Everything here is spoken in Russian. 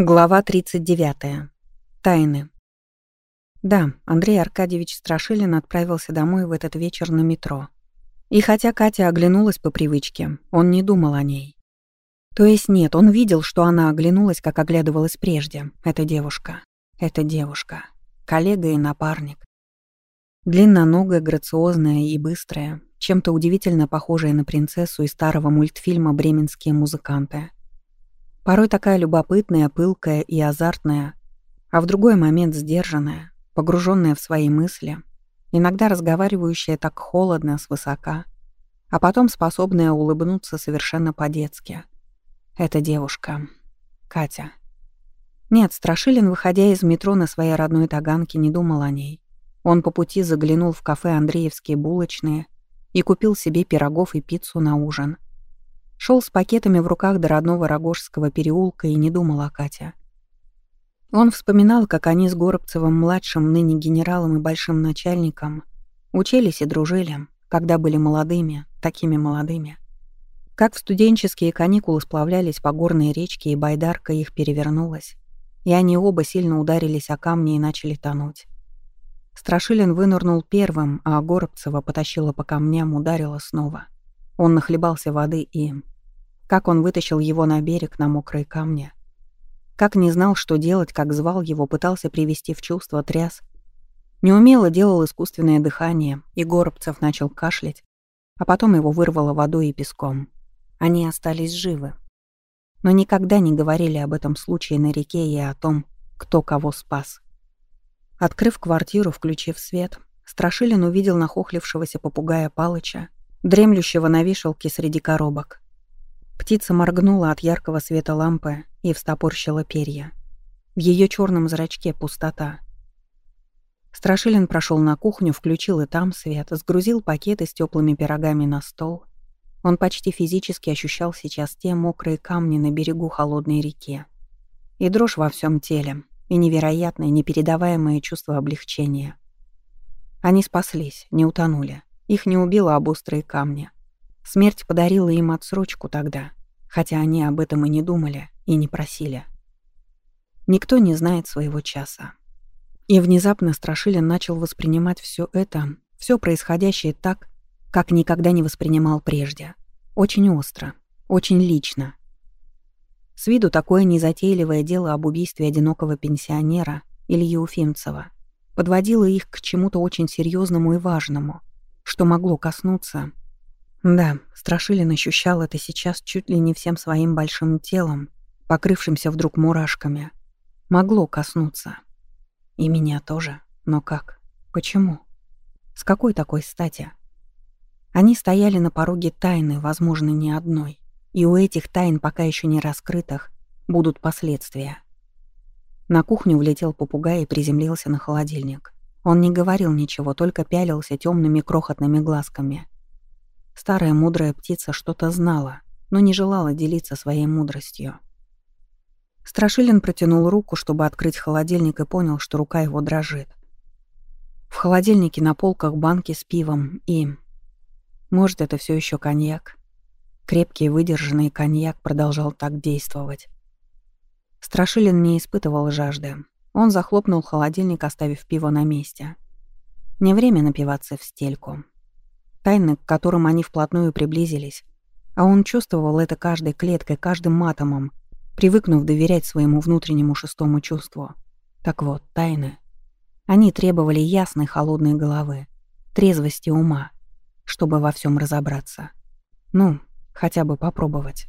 Глава 39. Тайны. Да, Андрей Аркадьевич Страшилин отправился домой в этот вечер на метро. И хотя Катя оглянулась по привычке, он не думал о ней. То есть нет, он видел, что она оглянулась, как оглядывалась прежде. Эта девушка. Эта девушка. Коллега и напарник. Длинноногая, грациозная и быстрая, чем-то удивительно похожая на принцессу из старого мультфильма «Бременские музыканты». Порой такая любопытная, пылкая и азартная, а в другой момент сдержанная, погруженная в свои мысли, иногда разговаривающая так холодно, свысока, а потом способная улыбнуться совершенно по-детски. Эта девушка. Катя. Нет, Страшилин, выходя из метро на своей родной Таганке, не думал о ней. Он по пути заглянул в кафе «Андреевские булочные» и купил себе пирогов и пиццу на ужин — Шел с пакетами в руках до родного Рогожского переулка и не думал о Кате. Он вспоминал, как они с Горобцевым-младшим, ныне генералом и большим начальником, учились и дружили, когда были молодыми, такими молодыми. Как в студенческие каникулы сплавлялись по горной речке, и байдарка их перевернулась, и они оба сильно ударились о камни и начали тонуть. Страшилин вынырнул первым, а Горобцева потащила по камням, ударила снова. Он нахлебался воды и... Как он вытащил его на берег, на мокрые камни. Как не знал, что делать, как звал его, пытался привести в чувство, тряс. Неумело делал искусственное дыхание, и Горобцев начал кашлять, а потом его вырвало водой и песком. Они остались живы. Но никогда не говорили об этом случае на реке и о том, кто кого спас. Открыв квартиру, включив свет, Страшилин увидел нахохлившегося попугая Палыча, дремлющего на вешалке среди коробок. Птица моргнула от яркого света лампы и встопорщила перья. В ее черном зрачке пустота. Страшилин прошел на кухню, включил и там свет, сгрузил пакеты с теплыми пирогами на стол. Он почти физически ощущал сейчас те мокрые камни на берегу холодной реки. И дрожь во всем теле, и невероятное, непередаваемое чувство облегчения. Они спаслись, не утонули. Их не убило об острые камни. Смерть подарила им отсрочку тогда, хотя они об этом и не думали, и не просили. Никто не знает своего часа. И внезапно Страшилин начал воспринимать все это, все происходящее так, как никогда не воспринимал прежде. Очень остро, очень лично. С виду такое незатейливое дело об убийстве одинокого пенсионера Ильи Уфимцева подводило их к чему-то очень серьезному и важному, что могло коснуться да, Страшилин ощущал это сейчас чуть ли не всем своим большим телом, покрывшимся вдруг мурашками. Могло коснуться. И меня тоже. Но как? Почему? С какой такой стати? Они стояли на пороге тайны, возможно, не одной. И у этих тайн, пока еще не раскрытых, будут последствия. На кухню влетел попугай и приземлился на холодильник. Он не говорил ничего, только пялился темными крохотными глазками — Старая мудрая птица что-то знала, но не желала делиться своей мудростью. Страшилин протянул руку, чтобы открыть холодильник, и понял, что рука его дрожит. В холодильнике на полках банки с пивом и... Может, это все еще коньяк? Крепкий выдержанный коньяк продолжал так действовать. Страшилин не испытывал жажды. Он захлопнул холодильник, оставив пиво на месте. Не время напиваться в стельку тайны, к которым они вплотную приблизились. А он чувствовал это каждой клеткой, каждым атомом, привыкнув доверять своему внутреннему шестому чувству. Так вот, тайны. Они требовали ясной холодной головы, трезвости ума, чтобы во всем разобраться. Ну, хотя бы попробовать.